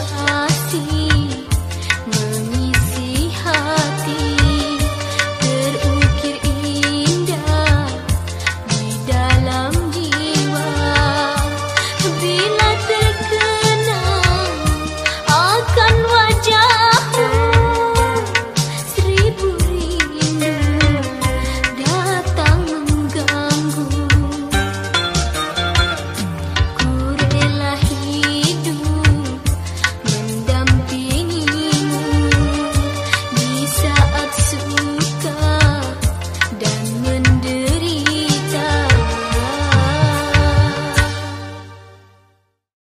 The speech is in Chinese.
在。